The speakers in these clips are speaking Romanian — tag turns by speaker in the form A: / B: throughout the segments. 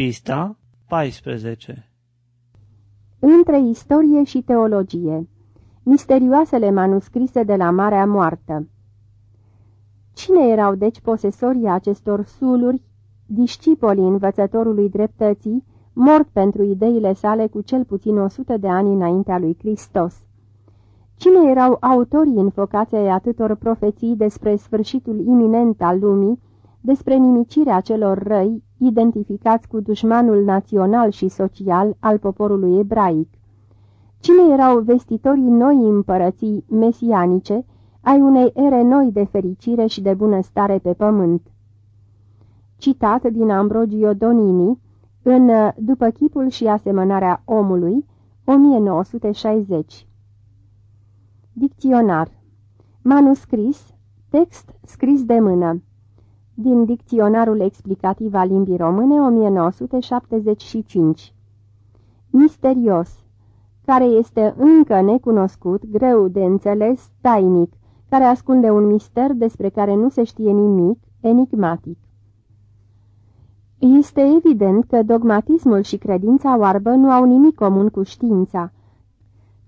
A: Pista 14
B: Între istorie și teologie. Misterioasele manuscrise de la Marea Moartă. Cine erau deci posesorii acestor suluri, discipolii învățătorului dreptății, mort pentru ideile sale cu cel puțin o sută de ani înaintea lui Hristos? Cine erau autorii înfocați ai atâtor profeții despre sfârșitul iminent al lumii, despre nimicirea celor răi, identificați cu dușmanul național și social al poporului ebraic? Cine erau vestitorii noi împărății mesianice, ai unei ere noi de fericire și de bunăstare pe pământ? Citat din Ambrogio Donini, în După chipul și asemănarea omului, 1960 Dicționar Manuscris, text scris de mână Din Dicționarul explicativ al limbii române 1975 Misterios Care este încă necunoscut, greu de înțeles, tainic, care ascunde un mister despre care nu se știe nimic, enigmatic. Este evident că dogmatismul și credința oarbă nu au nimic comun cu știința,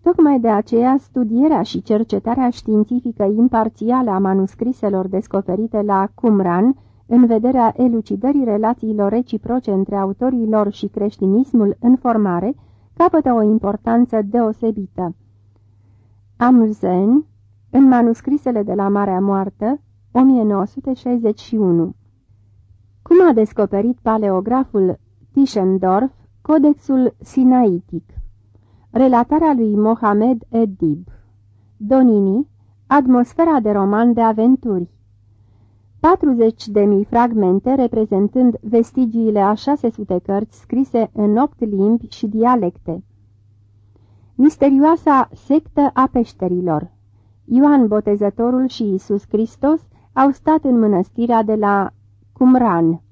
B: Tocmai de aceea, studierea și cercetarea științifică imparțială a manuscriselor descoperite la Qumran, în vederea elucidării relațiilor reciproce între autorii lor și creștinismul în formare, capătă o importanță deosebită. Amundsen, în manuscrisele de la Marea Moartă, 1961 Cum a descoperit paleograful Tischendorf Codexul Sinaitic Relatarea lui Mohamed Edib Donini Atmosfera de roman de aventuri 40 de mii fragmente reprezentând vestigiile a 600 cărți scrise în 8 limbi și dialecte. Misterioasa sectă a peșterilor Ioan Botezătorul și Isus Hristos au stat în mănăstirea de la Qumran.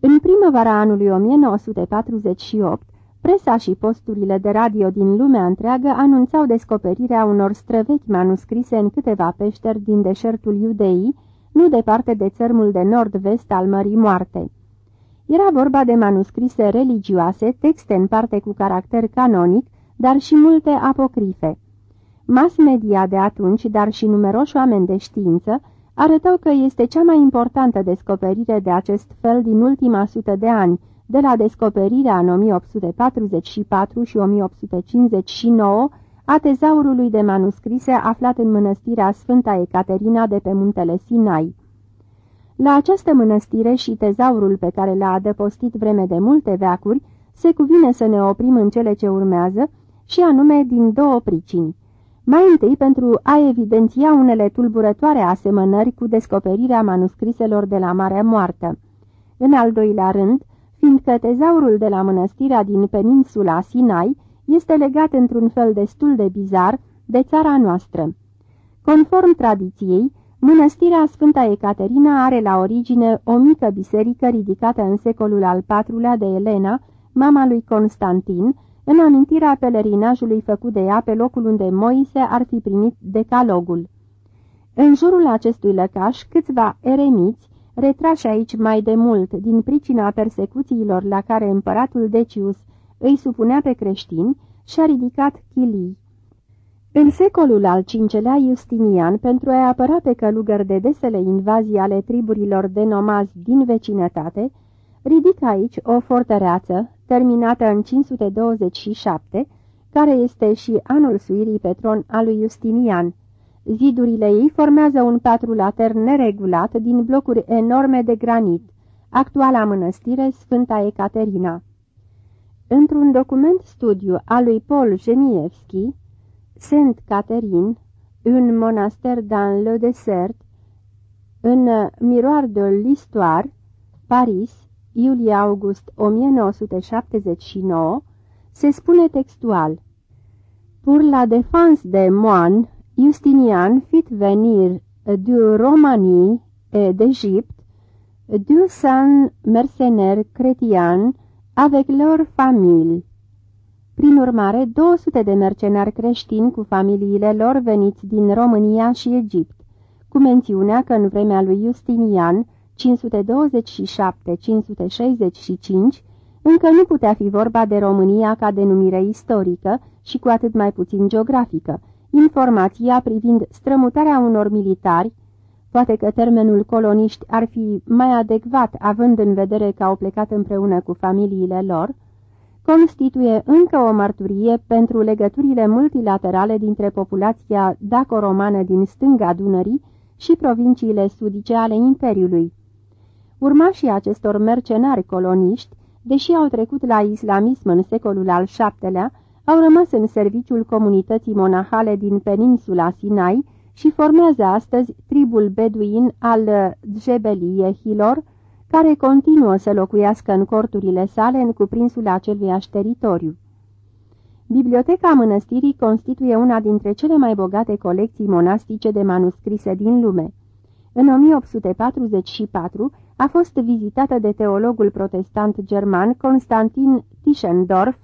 B: În primăvara anului 1948, Presa și posturile de radio din lumea întreagă anunțau descoperirea unor străvechi manuscrise în câteva peșteri din deșertul Iudeii, nu departe de țărmul de nord-vest al Mării Moarte. Era vorba de manuscrise religioase, texte în parte cu caracter canonic, dar și multe apocrife. Mass media de atunci, dar și numeroși oameni de știință, arătau că este cea mai importantă descoperire de acest fel din ultima sută de ani, de la descoperirea în 1844 și 1859 a tezaurului de manuscrise aflat în mănăstirea Sfânta Ecaterina de pe muntele Sinai. La această mănăstire și tezaurul pe care l-a adăpostit vreme de multe veacuri, se cuvine să ne oprim în cele ce urmează și anume din două pricini. Mai întâi pentru a evidenția unele tulburătoare asemănări cu descoperirea manuscriselor de la Marea Moartă. În al doilea rând, fiindcă tezaurul de la mănăstirea din peninsula Sinai este legat într-un fel destul de bizar de țara noastră. Conform tradiției, mănăstirea Sfânta Ecaterina are la origine o mică biserică ridicată în secolul al IV-lea de Elena, mama lui Constantin, în amintirea pelerinajului făcut de ea pe locul unde Moise ar fi primit decalogul. În jurul acestui lăcaș, câțiva eremiți, retrași aici mai de mult din pricina persecuțiilor la care împăratul Decius îi supunea pe creștini, și-a ridicat chilii. În secolul al V-lea Justinian, pentru a apăra pe călugări de desele invazii ale triburilor de nomazi din vecinătate, ridică aici o fortăreață, terminată în 527, care este și anul suirii pe tron al lui Justinian, Zidurile ei formează un patrulater neregulat din blocuri enorme de granit, actuala mănăstire Sfânta Ecaterina. Într-un document studiu al lui Paul Genievski, Saint Catherine, un monaster dans le désert, în Miroir de l'Histoire, Paris, iulie-august 1979, se spune textual Pour la défense des moines Justinian fit venir du Romanie et d'Égypte deux cents mercenaires chrétiens avec leurs familles. Prin urmare, 200 de mercenari creștini cu familiile lor veniți din România și Egipt, cu mențiunea că în vremea lui Justinian încă nu putea fi vorba de România ca denumire istorică și cu atât mai puțin geografică. Informația privind strămutarea unor militari, poate că termenul coloniști ar fi mai adecvat având în vedere că au plecat împreună cu familiile lor, constituie încă o mărturie pentru legăturile multilaterale dintre populația daco-romană din stânga Dunării și provinciile sudice ale Imperiului. Urmașii acestor mercenari coloniști, deși au trecut la islamism în secolul al VII-lea, au rămas în serviciul comunității monahale din peninsula Sinai și formează astăzi tribul beduin al Djebeliehilor, care continuă să locuiască în corturile sale în cuprinsul aceluiași teritoriu. Biblioteca mănăstirii constituie una dintre cele mai bogate colecții monastice de manuscrise din lume. În 1844 a fost vizitată de teologul protestant german Constantin Tischendorf,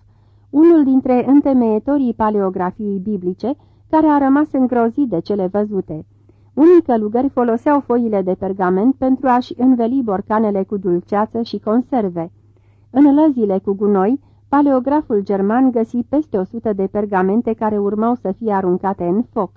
B: unul dintre întemeietorii paleografiei biblice, care a rămas îngrozit de cele văzute. Unii călugări foloseau foile de pergament pentru a-și înveli borcanele cu dulceață și conserve. În lăzile cu gunoi, paleograful german găsi peste o sută de pergamente care urmau să fie aruncate în foc.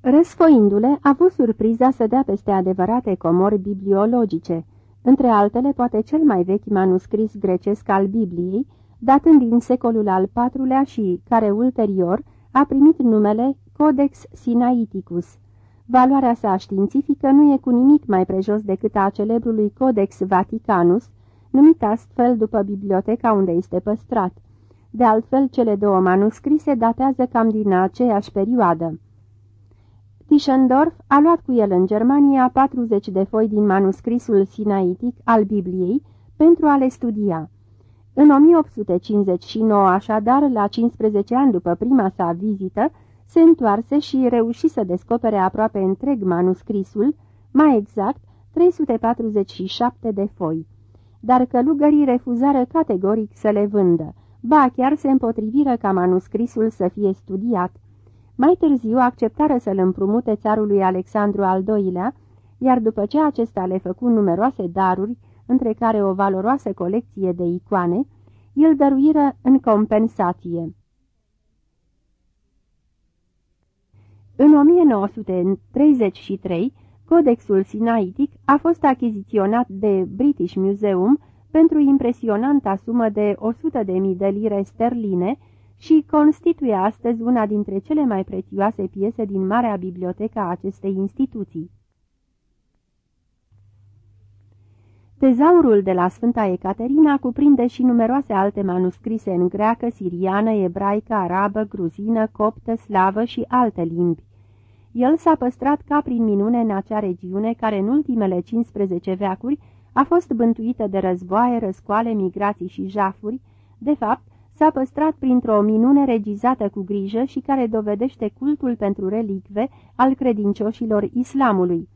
B: Răsfoindu-le, a avut surpriza să dea peste adevărate comori bibliologice, între altele poate cel mai vechi manuscris grecesc al Bibliei, datând din secolul al IV-lea și care ulterior a primit numele Codex Sinaiticus. Valoarea sa științifică nu e cu nimic mai prejos decât a celebrului Codex Vaticanus, numit astfel după biblioteca unde este păstrat. De altfel, cele două manuscrise datează cam din aceeași perioadă. Tischendorf a luat cu el în Germania 40 de foi din manuscrisul sinaitic al Bibliei pentru a le studia. În 1859, așadar, la 15 ani după prima sa vizită, se întoarse și reuși să descopere aproape întreg manuscrisul, mai exact 347 de foi. Dar călugării refuzară categoric să le vândă, ba chiar se împotriviră ca manuscrisul să fie studiat. Mai târziu acceptară să-l împrumute țarului Alexandru al II-lea, iar după ce acesta le făcu numeroase daruri, între care o valoroasă colecție de icoane, îl dăruiră în compensație. În 1933, Codexul Sinaitic a fost achiziționat de British Museum pentru impresionanta sumă de 100.000 de lire sterline și constituie astăzi una dintre cele mai prețioase piese din Marea Bibliotecă a acestei instituții. Tezaurul de la Sfânta Ecaterina cuprinde și numeroase alte manuscrise în greacă, siriană, ebraică, arabă, gruzină, coptă, slavă și alte limbi. El s-a păstrat ca prin minune în acea regiune care în ultimele 15 veacuri a fost bântuită de războaie, răscoale, migrații și jafuri, de fapt, s-a păstrat printr-o minune regizată cu grijă și care dovedește cultul pentru relicve al credincioșilor islamului.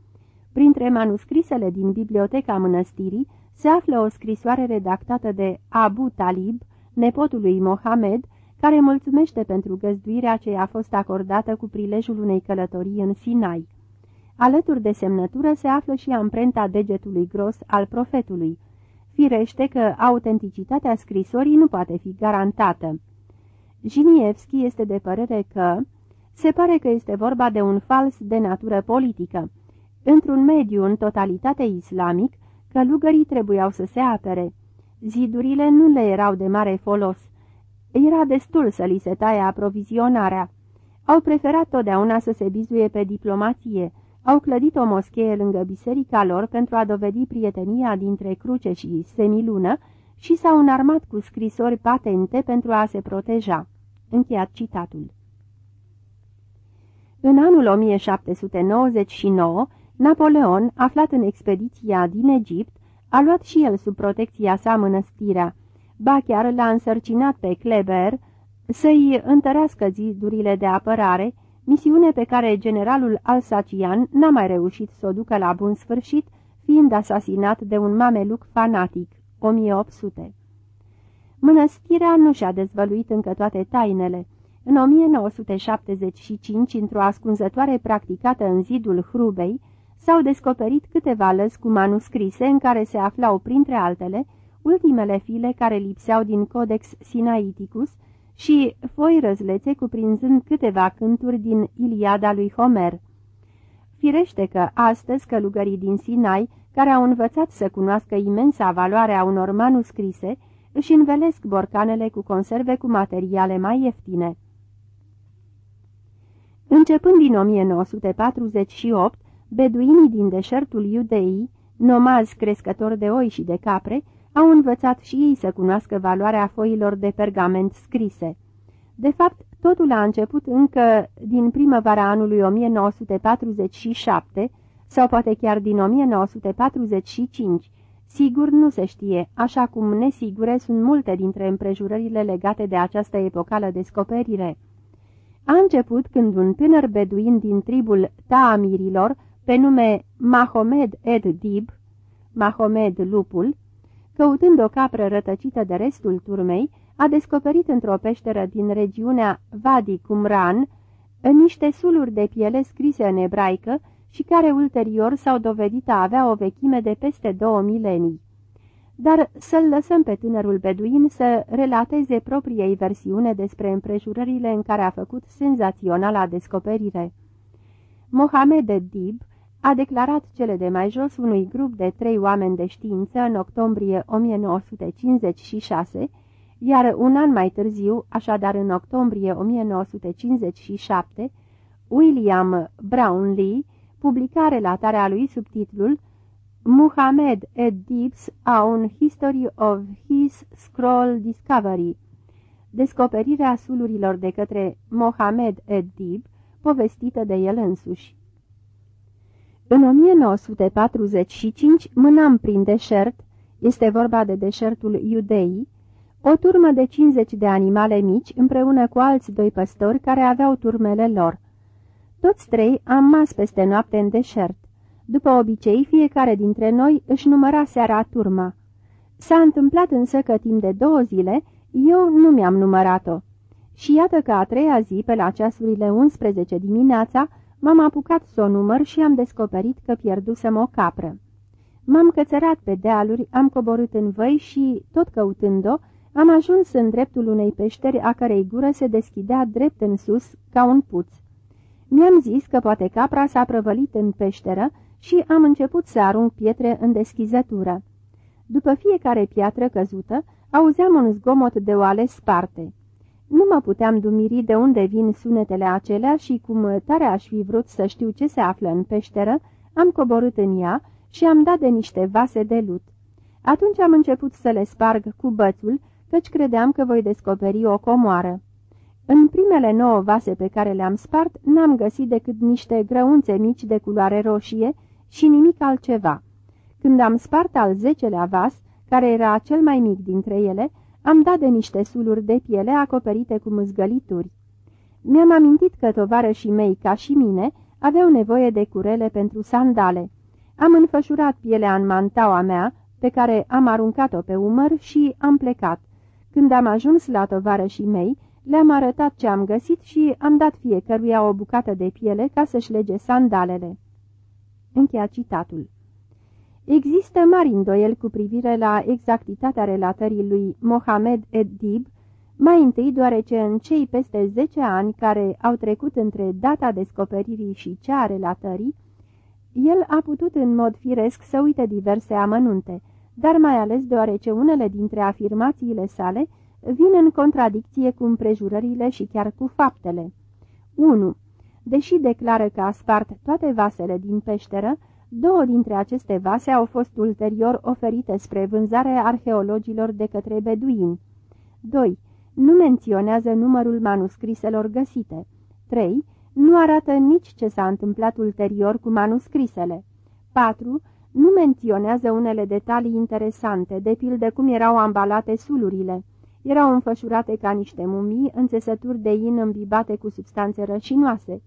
B: Printre manuscrisele din biblioteca mănăstirii se află o scrisoare redactată de Abu Talib, nepotul lui Mohamed, care mulțumește pentru găzduirea ce a fost acordată cu prilejul unei călătorii în Sinai. Alături de semnătură se află și amprenta degetului gros al profetului. Firește că autenticitatea scrisorii nu poate fi garantată. Jinievski este de părere că se pare că este vorba de un fals de natură politică. Într-un mediu în totalitate islamic, călugării trebuiau să se apere. Zidurile nu le erau de mare folos. Era destul să li se taie aprovizionarea. Au preferat totdeauna să se bizuie pe diplomație. Au clădit o moschee lângă biserica lor pentru a dovedi prietenia dintre cruce și semilună și s-au înarmat cu scrisori patente pentru a se proteja. Încheiat citatul. În anul 1799, Napoleon, aflat în expediția din Egipt, a luat și el sub protecția sa mănăstirea, ba chiar l-a însărcinat pe Kleber să-i întărească zidurile de apărare, misiune pe care generalul alsacian n-a mai reușit să o ducă la bun sfârșit, fiind asasinat de un mameluc fanatic, 1800. Mănăstirea nu și-a dezvăluit încă toate tainele. În 1975, într-o ascunzătoare practicată în zidul Hrubei, s-au descoperit câteva lăzi cu manuscrise în care se aflau, printre altele, ultimele file care lipseau din Codex Sinaiticus și foi răzlețe cuprinzând câteva cânturi din Iliada lui Homer. Firește că astăzi călugării din Sinai, care au învățat să cunoască imensa valoare a unor manuscrise, își învelesc borcanele cu conserve cu materiale mai ieftine. Începând din 1948, beduinii din deșertul Iudeii, nomazi crescători de oi și de capre, au învățat și ei să cunoască valoarea foilor de pergament scrise. De fapt, totul a început încă din primăvara anului 1947, sau poate chiar din 1945. Sigur nu se știe, așa cum nesigure sunt multe dintre împrejurările legate de această epocală descoperire. A început când un tânăr beduin din tribul Taamirilor, pe nume Mahomed Ed Dib, Mahomed Lupul, căutând o capră rătăcită de restul turmei, a descoperit într-o peșteră din regiunea Vadi Cumran niște suluri de piele scrise în ebraică și care ulterior s-au dovedit a avea o vechime de peste două milenii. Dar să-l lăsăm pe tânărul beduin să relateze propriei versiune despre împrejurările în care a făcut senzaționala descoperire. Mohamed Dib a declarat cele de mai jos unui grup de trei oameni de știință în octombrie 1956, iar un an mai târziu, așadar în octombrie 1957, William Brownlee publica relatarea lui sub titlul Muhammad Ed Dibs a un History of His Scroll Discovery, descoperirea sulurilor de către Mohamed Ed Dib, povestită de el însuși. În 1945 mânam prin deșert, este vorba de deșertul Iudeii, o turmă de 50 de animale mici împreună cu alți doi păstori care aveau turmele lor. Toți trei am mas peste noapte în deșert. După obicei, fiecare dintre noi își număra seara turma. S-a întâmplat însă că timp de două zile eu nu mi-am numărat-o. Și iată că a treia zi, pe la ceasurile 11 dimineața, m-am apucat să o număr și am descoperit că pierdusem o capră. M-am cățărat pe dealuri, am coborât în văi și, tot căutând-o, am ajuns în dreptul unei peșteri a cărei gură se deschidea drept în sus, ca un puț. Mi-am zis că poate capra s-a prăvălit în peșteră și am început să arunc pietre în deschizătură. După fiecare piatră căzută, auzeam un zgomot de oale sparte. Nu mă puteam dumiri de unde vin sunetele acelea și cum tare aș fi vrut să știu ce se află în peșteră, am coborât în ea și am dat de niște vase de lut. Atunci am început să le sparg cu bățul, căci credeam că voi descoperi o comoară. În primele nouă vase pe care le-am spart, n-am găsit decât niște grăunțe mici de culoare roșie și nimic altceva. Când am spart al zecelea vas, care era cel mai mic dintre ele, am dat de niște suluri de piele acoperite cu mâzgălituri. Mi-am amintit că tovarășii mei, ca și mine, aveau nevoie de curele pentru sandale. Am înfășurat pielea în mantaua mea, pe care am aruncat-o pe umăr și am plecat. Când am ajuns la tovarășii mei, le-am arătat ce am găsit și am dat fiecăruia o bucată de piele ca să-și lege sandalele. Încheia citatul. Există mari îndoieli cu privire la exactitatea relatării lui Mohamed Eddib, mai întâi deoarece în cei peste 10 ani care au trecut între data descoperirii și cea a relatării, el a putut în mod firesc să uite diverse amănunte, dar mai ales deoarece unele dintre afirmațiile sale vin în contradicție cu împrejurările și chiar cu faptele. 1. Deși declară că a spart toate vasele din peșteră, două dintre aceste vase au fost ulterior oferite spre vânzare arheologilor de către beduini. 2. Nu menționează numărul manuscriselor găsite. 3. Nu arată nici ce s-a întâmplat ulterior cu manuscrisele. 4 nu menționează unele detalii interesante, de pildă cum erau ambalate sulurile. Erau înfășurate ca niște mumii în țesături de in îmbibate cu substanțe rășinoase.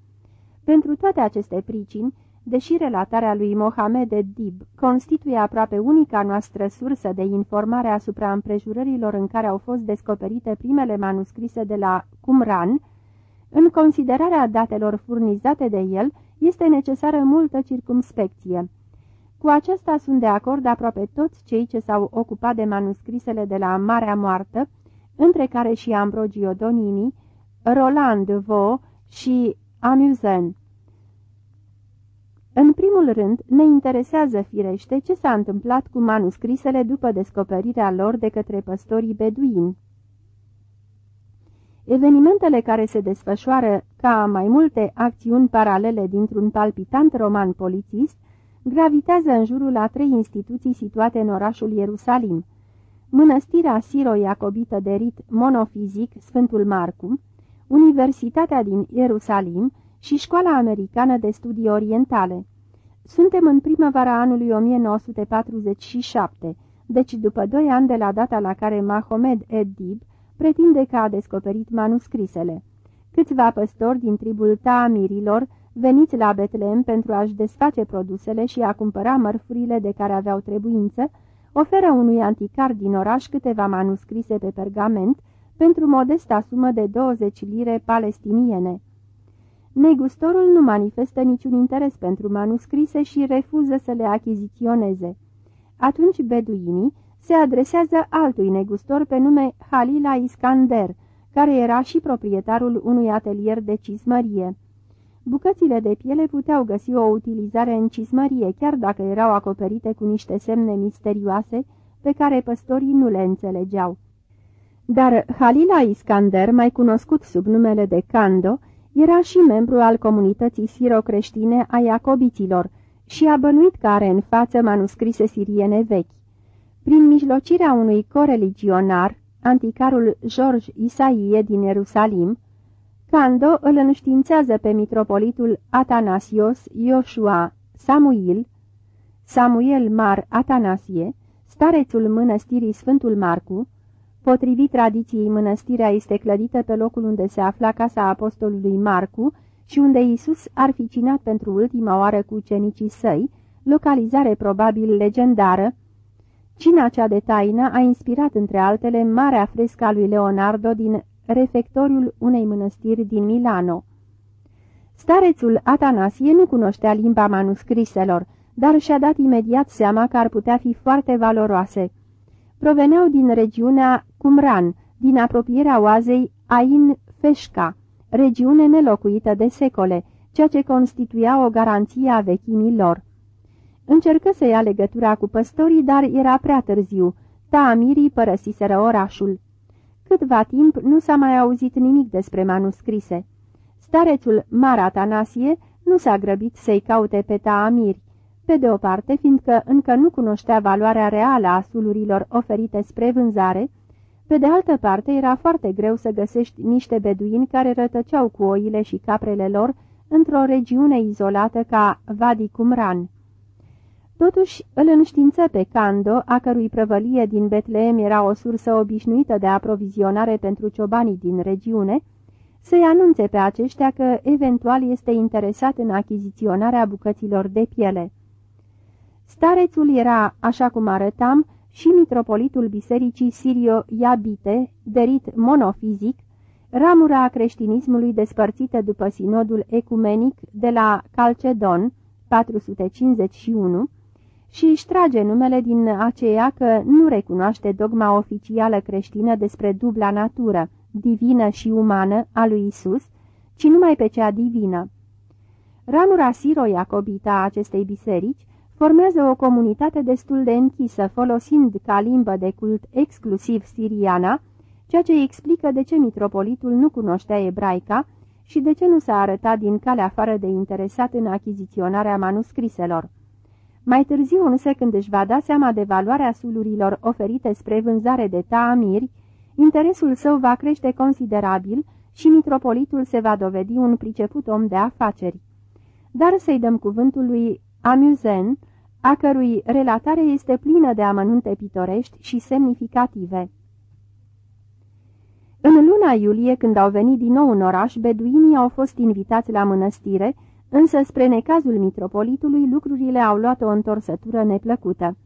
B: Pentru toate aceste pricini, deși relatarea lui Mohamed Dib constituie aproape unica noastră sursă de informare asupra împrejurărilor în care au fost descoperite primele manuscrise de la Qumran, în considerarea datelor furnizate de el, este necesară multă circumspecție. Cu aceasta sunt de acord aproape toți cei ce s-au ocupat de manuscrisele de la Marea Moartă, între care și Ambrogio Donini, Roland Vaux și Amusen. În primul rând, ne interesează firește ce s-a întâmplat cu manuscrisele după descoperirea lor de către păstorii beduini. Evenimentele care se desfășoară ca mai multe acțiuni paralele dintr-un palpitant roman polițist gravitează în jurul a trei instituții situate în orașul Ierusalim. Mănăstirea Siro-Iacobită de rit monofizic Sfântul Marcu, Universitatea din Ierusalim și Școala Americană de Studii Orientale. Suntem în primăvara anului 1947, deci după doi ani de la data la care Mahomed Ed-Dib pretinde că a descoperit manuscrisele. Câțiva păstori din tribul Taamirilor, veniți la Betlehem pentru a-și desface produsele și a cumpăra mărfurile de care aveau trebuință, oferă unui anticar din oraș câteva manuscrise pe pergament pentru modesta sumă de 20 lire palestiniene. Negustorul nu manifestă niciun interes pentru manuscrise și refuză să le achiziționeze. Atunci beduinii se adresează altui negustor pe nume Halila Iskander, care era și proprietarul unui atelier de cismărie. Bucățile de piele puteau găsi o utilizare în cismărie, chiar dacă erau acoperite cu niște semne misterioase pe care păstorii nu le înțelegeau. Dar Halila Iskander, mai cunoscut sub numele de Kando, era și membru al comunității siro-creștine a iacobiților și a bănuit că are în față manuscrise siriene vechi. Prin mijlocirea unui coreligionar, anticarul George Isaie din Ierusalim, Cando îl înștiințează pe mitropolitul Atanasios Ioshua Samuil, Samuel Mar Atanasie, starețul mănăstirii Sfântul Marcu, Potrivit tradiției, mănăstirea este clădită pe locul unde se afla casa apostolului Marcu și unde Isus ar fi cinat pentru ultima oară cu ucenicii săi, localizare probabil legendară, Cina cea de taină a inspirat, între altele, marea fresca lui Leonardo din refectoriul unei mănăstiri din Milano. Starețul Atanasie nu cunoștea limba manuscriselor, dar și-a dat imediat seama că ar putea fi foarte valoroase. Proveneau din regiunea Cumran, din apropierea oazei Ain Feșca, regiune nelocuită de secole, ceea ce constituia o garanție a vechimii lor. Încercă să ia legătura cu păstorii, dar era prea târziu. Taamirii părăsiseră orașul. Câtva timp nu s-a mai auzit nimic despre manuscrise. Starețul Maratanasie nu s-a grăbit să-i caute pe Taamiri. Pe de o parte, fiindcă încă nu cunoștea valoarea reală a sulurilor oferite spre vânzare, pe de altă parte era foarte greu să găsești niște beduini care rătăceau cu oile și caprele lor într-o regiune izolată ca Vadi Cumran. Totuși îl înștiință pe Cando, a cărui prăvălie din Betleem era o sursă obișnuită de aprovizionare pentru ciobanii din regiune, să-i anunțe pe aceștia că eventual este interesat în achiziționarea bucăților de piele. Starețul era, așa cum arătam, și mitropolitul bisericii Sirio-Iabite, derit monofizic, ramura a creștinismului despărțită după sinodul ecumenic de la Calcedon, 451, și își trage numele din aceea că nu recunoaște dogma oficială creștină despre dubla natură, divină și umană, a lui Isus, ci numai pe cea divină. Ramura siro-iacobita a acestei biserici formează o comunitate destul de închisă, folosind ca limbă de cult exclusiv siriana, ceea ce explică de ce mitropolitul nu cunoștea ebraica și de ce nu s-a arătat din calea afară de interesat în achiziționarea manuscriselor. Mai târziu însă, când își va da seama de valoarea sulurilor oferite spre vânzare de taamiri, interesul său va crește considerabil și mitropolitul se va dovedi un priceput om de afaceri. Dar să-i dăm cuvântul lui Amuzen, a cărui relatare este plină de amănunte pitorești și semnificative. În luna iulie, când au venit din nou în oraș, beduinii au fost invitați la mănăstire, însă spre necazul mitropolitului lucrurile au luat o întorsătură neplăcută.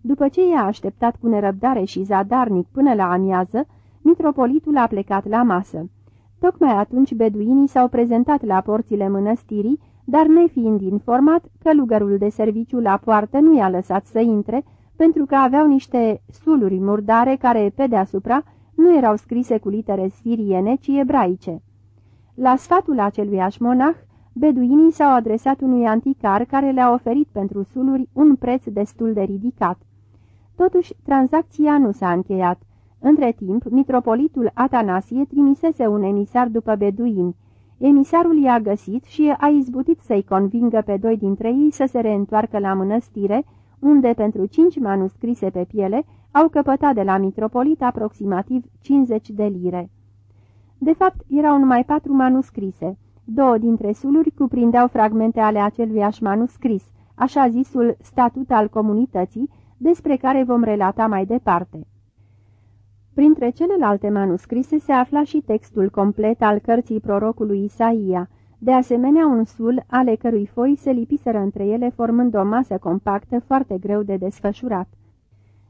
B: După ce i-a așteptat cu nerăbdare și zadarnic până la amiază, mitropolitul a plecat la masă. Tocmai atunci beduinii s-au prezentat la porțile mănăstirii, dar nefiind informat, călugărul de serviciu la poartă nu i-a lăsat să intre, pentru că aveau niște suluri murdare care, pe deasupra, nu erau scrise cu litere siriene, ci ebraice. La sfatul acelui monah, beduinii s-au adresat unui anticar care le-a oferit pentru suluri un preț destul de ridicat. Totuși, tranzacția nu s-a încheiat. Între timp, mitropolitul Atanasie trimisese un emisar după beduini. Emisarul i-a găsit și a izbutit să-i convingă pe doi dintre ei să se reîntoarcă la mănăstire, unde pentru cinci manuscrise pe piele au căpătat de la mitropolit aproximativ 50 de lire. De fapt, erau numai patru manuscrise. Două dintre suluri cuprindeau fragmente ale aceluiași manuscris, așa zisul statut al comunității, despre care vom relata mai departe. Printre celelalte manuscrise se afla și textul complet al cărții prorocului Isaia, de asemenea un sul ale cărui foi se lipiseră între ele formând o masă compactă foarte greu de desfășurat.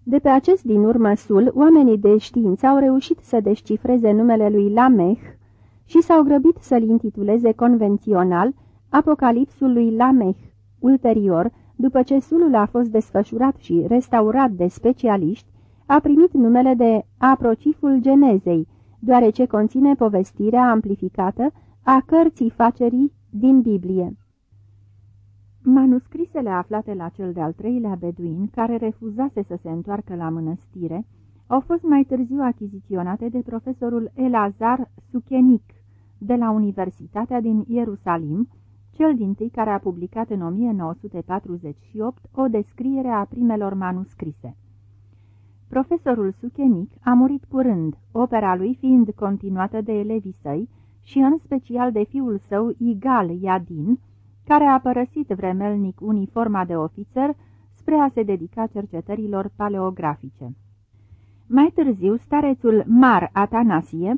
B: De pe acest din urmă sul, oamenii de știință au reușit să descifreze numele lui Lamech și s-au grăbit să-l intituleze convențional Apocalipsul lui Lamech. Ulterior, după ce sulul a fost desfășurat și restaurat de specialiști, a primit numele de Aprociful Genezei, deoarece conține povestirea amplificată a cărții facerii din Biblie. Manuscrisele aflate la cel de-al treilea beduin, care refuzase să se întoarcă la mănăstire, au fost mai târziu achiziționate de profesorul Elazar Suchenic, de la Universitatea din Ierusalim, cel din tâi care a publicat în 1948 o descriere a primelor manuscrise. Profesorul Suchenic a murit curând, opera lui fiind continuată de elevii săi și în special de fiul său Igal Iadin, care a părăsit vremelnic uniforma de ofițer spre a se dedica cercetărilor paleografice. Mai târziu, starețul Mar Atanasie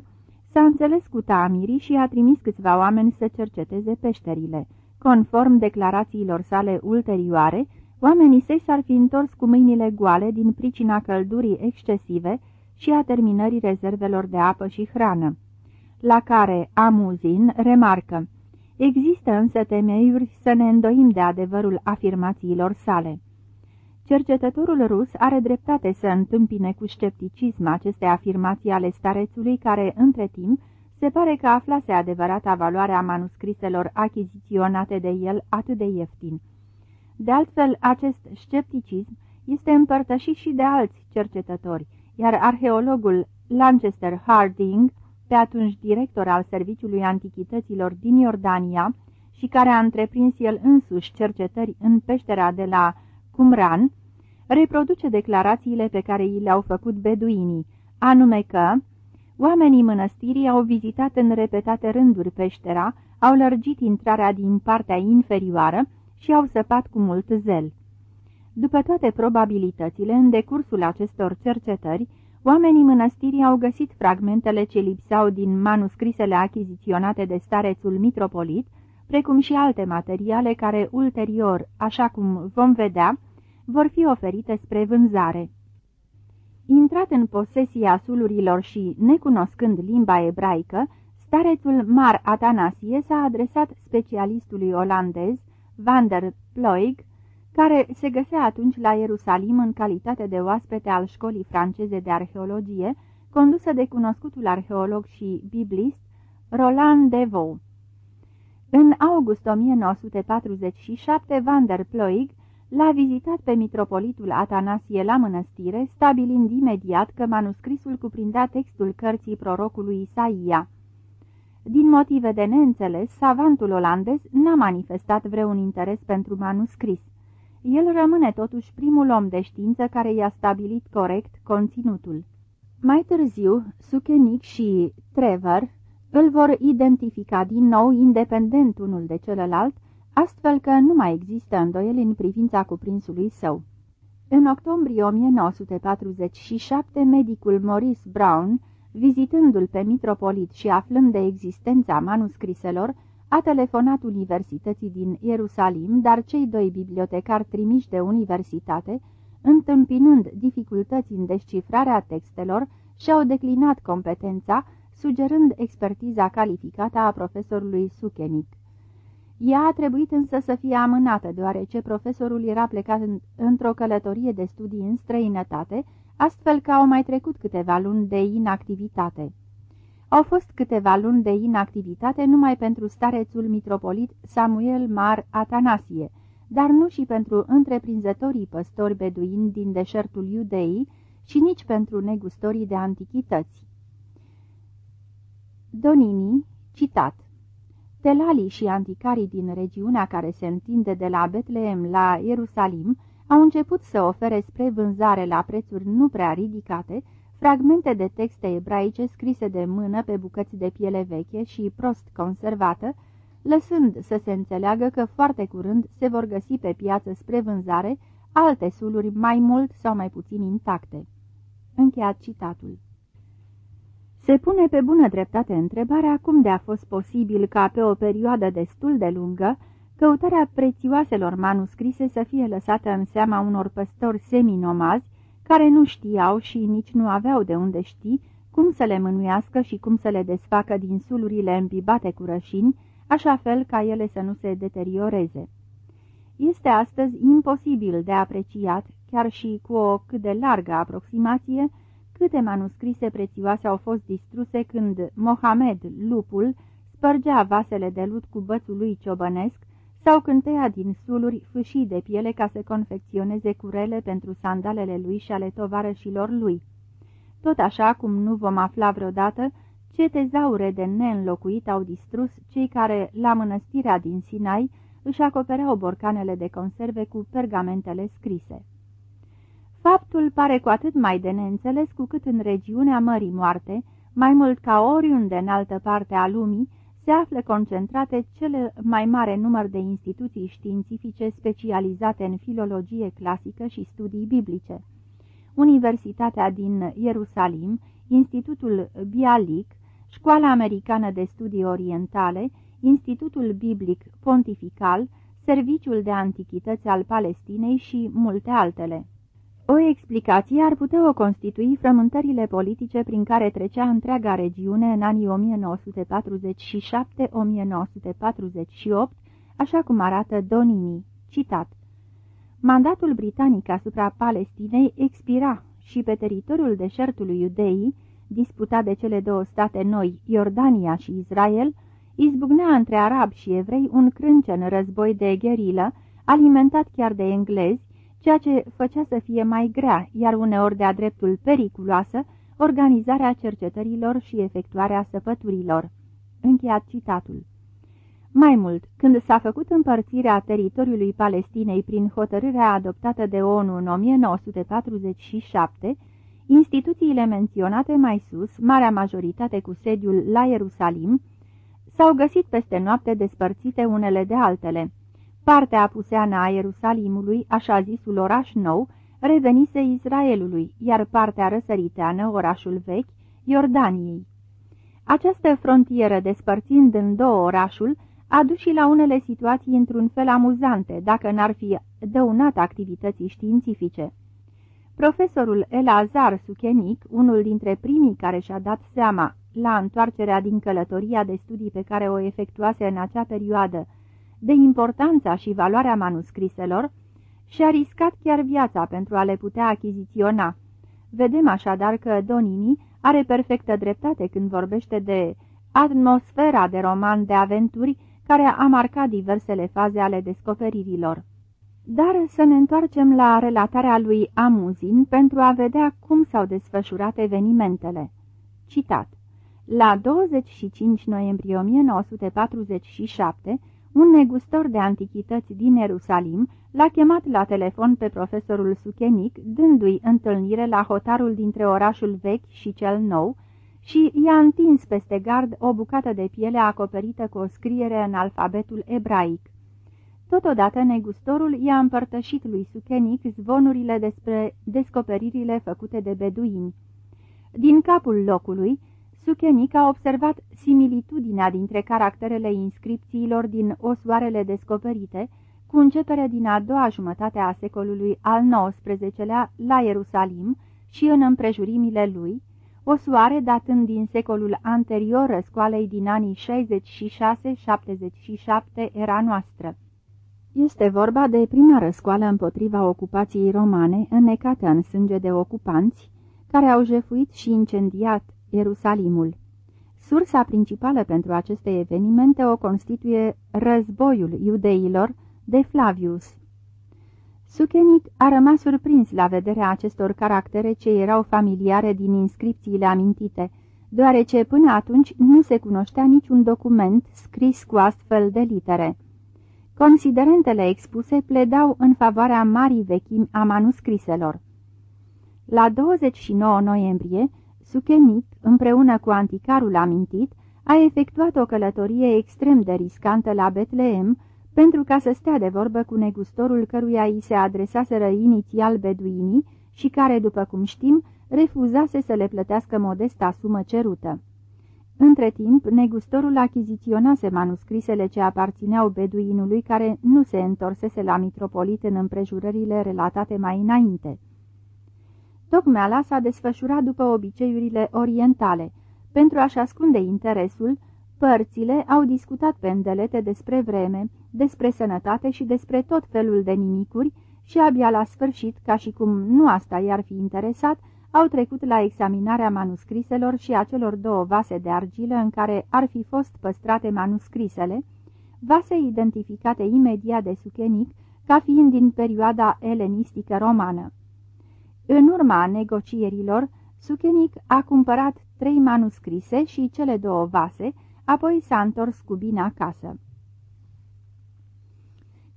B: s-a înțeles cu Tamirii și a trimis câțiva oameni să cerceteze peșterile. Conform declarațiilor sale ulterioare, oamenii săi s-ar fi întors cu mâinile goale din pricina căldurii excesive și a terminării rezervelor de apă și hrană. La care Amuzin remarcă, există însă temeiuri să ne îndoim de adevărul afirmațiilor sale. Cercetătorul rus are dreptate să întâmpine cu scepticism aceste afirmații ale starețului care, între timp, se pare că aflase adevărata valoare a manuscriselor achiziționate de el atât de ieftin. De altfel, acest scepticism este împărtășit și de alți cercetători, iar arheologul Lanchester Harding, pe atunci director al Serviciului Antichităților din Iordania și care a întreprins el însuși cercetări în peștera de la Qumran, reproduce declarațiile pe care i le-au făcut beduinii, anume că oamenii mănăstirii au vizitat în repetate rânduri peștera, au lărgit intrarea din partea inferioară și au săpat cu mult zel. După toate probabilitățile, în decursul acestor cercetări, oamenii mănăstirii au găsit fragmentele ce lipsau din manuscrisele achiziționate de starețul mitropolit, precum și alte materiale care ulterior, așa cum vom vedea, vor fi oferite spre vânzare. Intrat în posesia sulurilor și necunoscând limba ebraică, starețul Mar Atanasie s-a adresat specialistului olandez, Van der Ploeg, care se găsea atunci la Ierusalim în calitate de oaspete al școlii franceze de arheologie, condusă de cunoscutul arheolog și biblist Roland Devaux. În august 1947, Van der Ploeg L-a vizitat pe mitropolitul Atanasie la mănăstire, stabilind imediat că manuscrisul cuprindea textul cărții prorocului Isaia. Din motive de neînțeles, savantul olandez n-a manifestat vreun interes pentru manuscris. El rămâne totuși primul om de știință care i-a stabilit corect conținutul. Mai târziu, Suchenic și Trevor îl vor identifica din nou independent unul de celălalt, astfel că nu mai există îndoieli în privința cuprinsului său. În octombrie 1947, medicul Maurice Brown, vizitându-l pe mitropolit și aflând de existența manuscriselor, a telefonat Universității din Ierusalim, dar cei doi bibliotecari trimiși de universitate, întâmpinând dificultăți în descifrarea textelor, și-au declinat competența, sugerând expertiza calificată a profesorului Suchenic. Ea a trebuit însă să fie amânată, deoarece profesorul era plecat într-o călătorie de studii în străinătate, astfel că au mai trecut câteva luni de inactivitate. Au fost câteva luni de inactivitate numai pentru starețul mitropolit Samuel Mar Atanasie, dar nu și pentru întreprinzătorii păstori beduini din deșertul Iudeii și nici pentru negustorii de antichități. Donini, citat Telalii și anticarii din regiunea care se întinde de la Betleem la Ierusalim au început să ofere spre vânzare la prețuri nu prea ridicate fragmente de texte ebraice scrise de mână pe bucăți de piele veche și prost conservată, lăsând să se înțeleagă că foarte curând se vor găsi pe piață spre vânzare alte suluri mai mult sau mai puțin intacte. Încheiat citatul. Se pune pe bună dreptate întrebarea cum de a fost posibil ca pe o perioadă destul de lungă căutarea prețioaselor manuscrise să fie lăsată în seama unor păstori seminomazi care nu știau și nici nu aveau de unde ști cum să le mânuiască și cum să le desfacă din sulurile îmbibate cu rășini, așa fel ca ele să nu se deterioreze. Este astăzi imposibil de apreciat, chiar și cu o cât de largă aproximație, câte manuscrise prețioase au fost distruse când Mohamed, lupul, spărgea vasele de lut cu bățul lui ciobănesc sau când tăia din suluri fâșii de piele ca să confecționeze curele pentru sandalele lui și ale tovarășilor lui. Tot așa cum nu vom afla vreodată ce tezaure de neînlocuit au distrus cei care, la mănăstirea din Sinai, își acopereau borcanele de conserve cu pergamentele scrise. Faptul pare cu atât mai de neînțeles cu cât în regiunea Mării Moarte, mai mult ca oriunde în altă parte a lumii, se află concentrate cele mai mare număr de instituții științifice specializate în filologie clasică și studii biblice. Universitatea din Ierusalim, Institutul Bialic, Școala Americană de Studii Orientale, Institutul Biblic Pontifical, Serviciul de Antichități al Palestinei și multe altele. O explicație ar putea o constitui frământările politice prin care trecea întreaga regiune în anii 1947-1948, așa cum arată Donini. Citat. Mandatul britanic asupra Palestinei expira și pe teritoriul deșertului Iudeii, disputat de cele două state noi, Iordania și Israel, izbucnea între arabi și evrei un crâncen război de gherilă, alimentat chiar de englezi, ceea ce făcea să fie mai grea, iar uneori de-a dreptul periculoasă, organizarea cercetărilor și efectuarea săpăturilor. Încheiat citatul. Mai mult, când s-a făcut împărțirea teritoriului Palestinei prin hotărârea adoptată de ONU în 1947, instituțiile menționate mai sus, marea majoritate cu sediul la Ierusalim, s-au găsit peste noapte despărțite unele de altele. Partea apuseană a Ierusalimului, așa zisul oraș nou, revenise Israelului, iar partea răsăriteană, orașul vechi, Iordaniei. Această frontieră, despărțind în două orașul, a dus și la unele situații într-un fel amuzante, dacă n-ar fi dăunat activității științifice. Profesorul Elazar Suchenic, unul dintre primii care și-a dat seama la întoarcerea din călătoria de studii pe care o efectuase în acea perioadă, de importanța și valoarea manuscriselor și a riscat chiar viața pentru a le putea achiziționa. Vedem așadar că Donini are perfectă dreptate când vorbește de atmosfera de roman de aventuri care a marcat diversele faze ale descoperirilor. Dar să ne întoarcem la relatarea lui Amuzin pentru a vedea cum s-au desfășurat evenimentele. Citat La 25 noiembrie 1947, un negustor de antichități din Ierusalim l-a chemat la telefon pe profesorul Suchenic, dându-i întâlnire la hotarul dintre orașul vechi și cel nou, și i-a întins peste gard o bucată de piele acoperită cu o scriere în alfabetul ebraic. Totodată, negustorul i-a împărtășit lui Suchenic zvonurile despre descoperirile făcute de beduini. Din capul locului, Suchenic a observat similitudinea dintre caracterele inscripțiilor din osoarele descoperite, cu începere din a doua jumătate a secolului al XIX-lea la Ierusalim și în împrejurimile lui, o soare datând din secolul anterior răscoalei din anii 66-77 era noastră. Este vorba de prima răscoală împotriva ocupației romane, înnecată în sânge de ocupanți, care au jefuit și incendiat Ierusalimul. Sursa principală pentru aceste evenimente o constituie războiul iudeilor de Flavius. Suchenic a rămas surprins la vederea acestor caractere ce erau familiare din inscripțiile amintite, deoarece până atunci nu se cunoștea niciun document scris cu astfel de litere. Considerentele expuse pledau în favoarea marii vechimi a manuscriselor. La 29 noiembrie, Suchenic, împreună cu anticarul amintit, a efectuat o călătorie extrem de riscantă la Betleem, pentru ca să stea de vorbă cu negustorul căruia îi se adresaseră inițial beduinii și care, după cum știm, refuzase să le plătească modesta sumă cerută. Între timp, negustorul achiziționase manuscrisele ce aparțineau beduinului care nu se întorsese la mitropolit în împrejurările relatate mai înainte. Tocmeala s-a desfășurat după obiceiurile orientale. Pentru a-și ascunde interesul, părțile au discutat pe îndelete despre vreme, despre sănătate și despre tot felul de nimicuri și abia la sfârșit, ca și cum nu asta i-ar fi interesat, au trecut la examinarea manuscriselor și a celor două vase de argilă în care ar fi fost păstrate manuscrisele, vase identificate imediat de Suchenic ca fiind din perioada elenistică romană. În urma negocierilor, Suchenic a cumpărat trei manuscrise și cele două vase, apoi s-a întors cu bine acasă.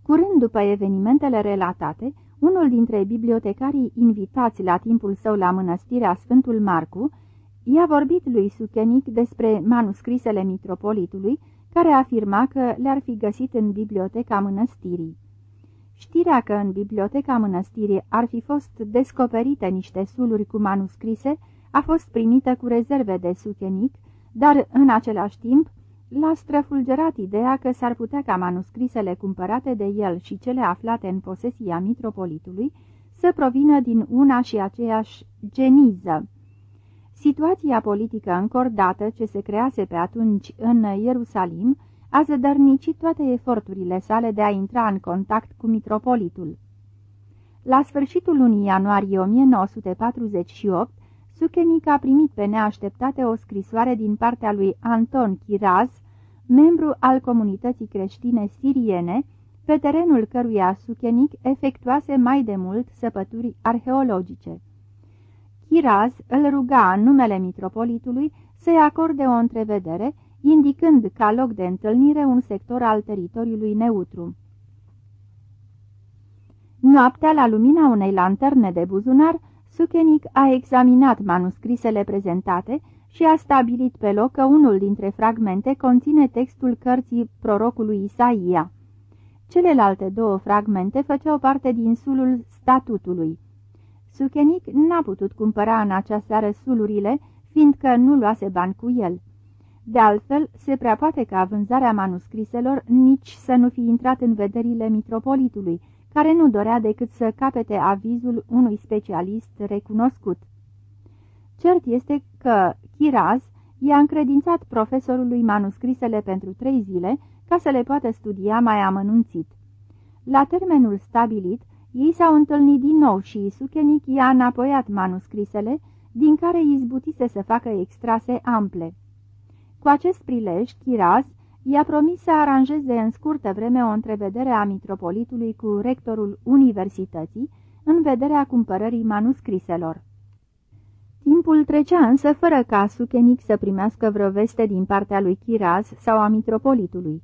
B: Curând după evenimentele relatate, unul dintre bibliotecarii invitați la timpul său la mănăstirea Sfântul Marcu i-a vorbit lui Suchenic despre manuscrisele mitropolitului, care afirma că le-ar fi găsit în biblioteca mănăstirii. Știrea că în biblioteca mănăstirii ar fi fost descoperite niște suluri cu manuscrise a fost primită cu rezerve de Suchenic, dar în același timp L-a străfulgerat ideea că s-ar putea ca manuscrisele cumpărate de el și cele aflate în posesia mitropolitului să provină din una și aceeași geniză. Situația politică încordată ce se crease pe atunci în Ierusalim a zădărnicit toate eforturile sale de a intra în contact cu mitropolitul. La sfârșitul lunii ianuarie 1948, Suchenic a primit pe neașteptate o scrisoare din partea lui Anton Chiraz, membru al comunității creștine siriene, pe terenul căruia Suchenic efectuase mai de mult săpături arheologice. Chiraz îl ruga în numele mitropolitului să-i acorde o întrevedere, indicând ca loc de întâlnire un sector al teritoriului neutru. Noaptea, la lumina unei lanterne de buzunar, Suchenic a examinat manuscrisele prezentate și a stabilit pe loc că unul dintre fragmente conține textul cărții prorocului Isaia. Celelalte două fragmente făceau parte din sulul statutului. Suchenic n-a putut cumpăra în acea seară sulurile, fiindcă nu luase bani cu el. De altfel, se prea poate ca vânzarea manuscriselor nici să nu fi intrat în vederile mitropolitului, care nu dorea decât să capete avizul unui specialist recunoscut. Cert este că Chiraz i-a încredințat profesorului manuscrisele pentru trei zile ca să le poată studia mai amănunțit. La termenul stabilit, ei s-au întâlnit din nou și Suchenic i-a înapoiat manuscrisele, din care izbutise să facă extrase ample. Cu acest prilej, Chiraz i-a promis să aranjeze în scurtă vreme o întrevedere a mitropolitului cu rectorul universității, în vederea cumpărării manuscriselor. Timpul trecea însă fără ca Suchenic să primească vreo veste din partea lui Chiraz sau a mitropolitului.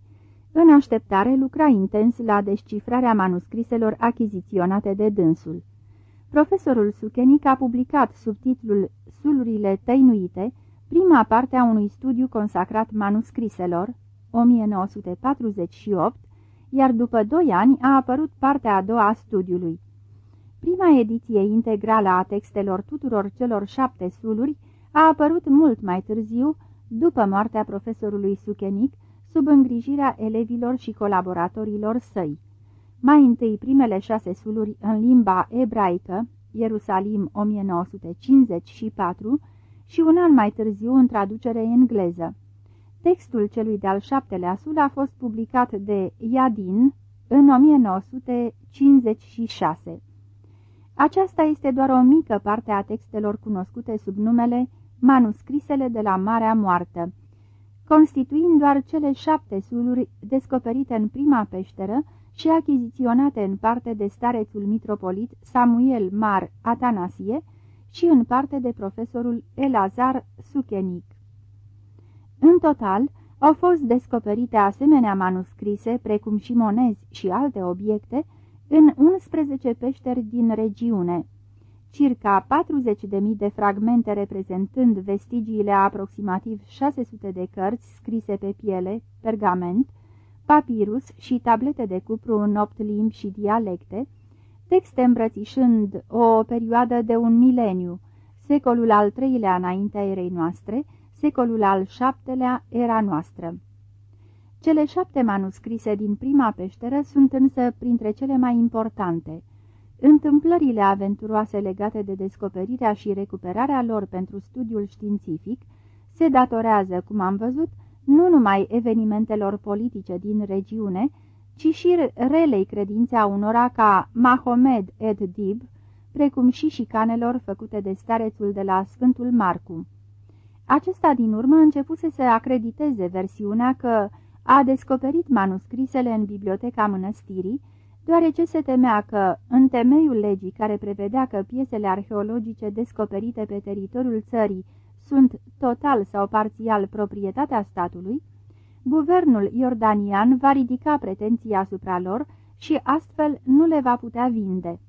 B: În așteptare lucra intens la descifrarea manuscriselor achiziționate de dânsul. Profesorul Suchenic a publicat sub titlul Sulurile tăinuite prima parte a unui studiu consacrat manuscriselor, 1948, iar după doi ani a apărut partea a doua a studiului. Prima ediție integrală a textelor tuturor celor șapte suluri a apărut mult mai târziu, după moartea profesorului Suchenic, sub îngrijirea elevilor și colaboratorilor săi. Mai întâi primele șase suluri în limba ebraică, Ierusalim 1954, și un an mai târziu în traducere engleză. Textul celui de-al șaptelea sul a fost publicat de Yadin în 1956. Aceasta este doar o mică parte a textelor cunoscute sub numele Manuscrisele de la Marea Moartă, constituind doar cele șapte suluri descoperite în prima peșteră și achiziționate în parte de starețul mitropolit Samuel Mar Atanasie și în parte de profesorul Elazar Suchenic. În total, au fost descoperite asemenea manuscrise, precum și monezi și alte obiecte, în 11 peșteri din regiune, circa 40.000 de fragmente reprezentând vestigiile a aproximativ 600 de cărți scrise pe piele, pergament, papirus și tablete de cupru în opt limbi și dialecte, texte îmbrățișând o perioadă de un mileniu, secolul al treilea înaintea erei noastre, secolul al șaptelea era noastră. Cele șapte manuscrise din prima peșteră sunt însă printre cele mai importante. Întâmplările aventuroase legate de descoperirea și recuperarea lor pentru studiul științific se datorează, cum am văzut, nu numai evenimentelor politice din regiune, ci și relei credințe a unora ca Mahomed Ed Dib, precum și șicanelor făcute de starețul de la Sfântul Marcu. Acesta din urmă începuse să acrediteze versiunea că a descoperit manuscrisele în biblioteca mănăstirii, deoarece se temea că, în temeiul legii care prevedea că piesele arheologice descoperite pe teritoriul țării sunt total sau parțial proprietatea statului, guvernul iordanian va ridica pretenții asupra lor și astfel nu le va putea vinde.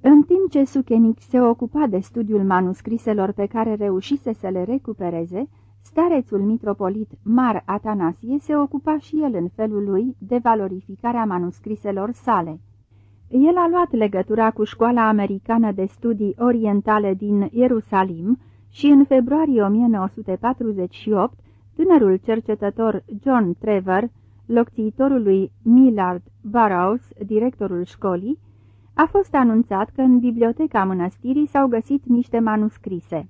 B: În timp ce Suchenic se ocupa de studiul manuscriselor pe care reușise să le recupereze, starețul mitropolit Mar Atanasie se ocupa și el în felul lui de valorificarea manuscriselor sale. El a luat legătura cu școala americană de studii orientale din Ierusalim și în februarie 1948, tânărul cercetător John Trevor, locțiitorul lui Millard Burroughs, directorul școlii, a fost anunțat că în biblioteca mănăstirii s-au găsit niște manuscrise.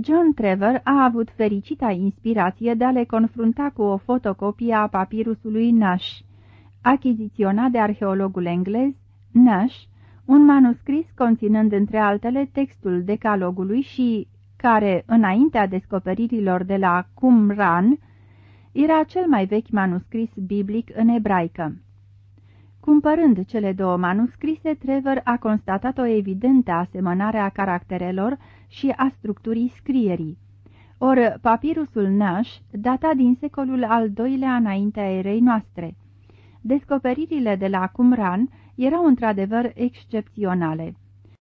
B: John Trevor a avut fericita inspirație de a le confrunta cu o fotocopie a papirusului Nash, achiziționat de arheologul englez Nash, un manuscris conținând între altele textul decalogului și care, înaintea descoperirilor de la Qumran, era cel mai vechi manuscris biblic în ebraică. Cumpărând cele două manuscrise, Trevor a constatat o evidentă asemănare a caracterelor și a structurii scrierii. Or, papirusul Nash data din secolul al doilea înaintea erei noastre. Descoperirile de la Qumran erau într-adevăr excepționale.